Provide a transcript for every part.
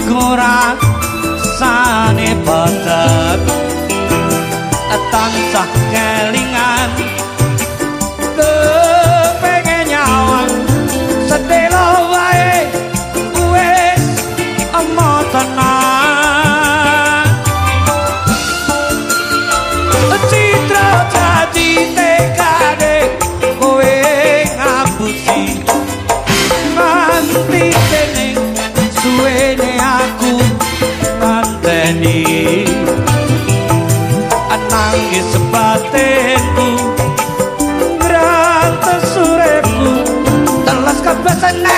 kurang sa nangis batinku Gratis sureku. Telas kebesaran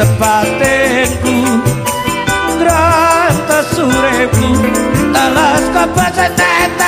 sepatikku Gerak surepku Telas kau pesetet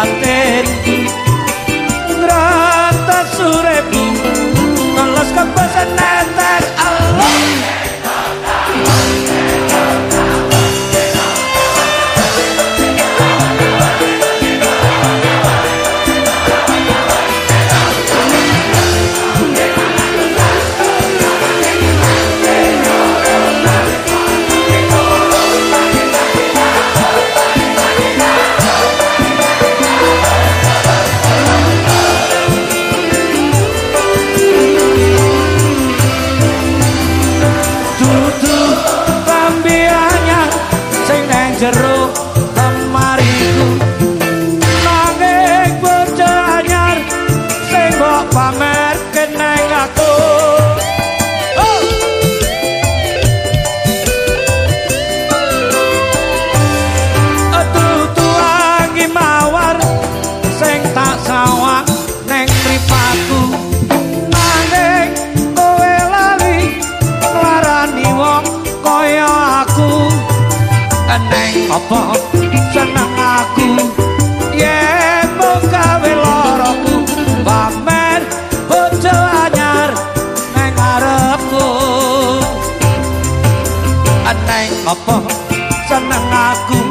Date seneng aku. Yen mukawe loroku pamer bojo anyar nang arepku. Aneng apa? Seneng aku.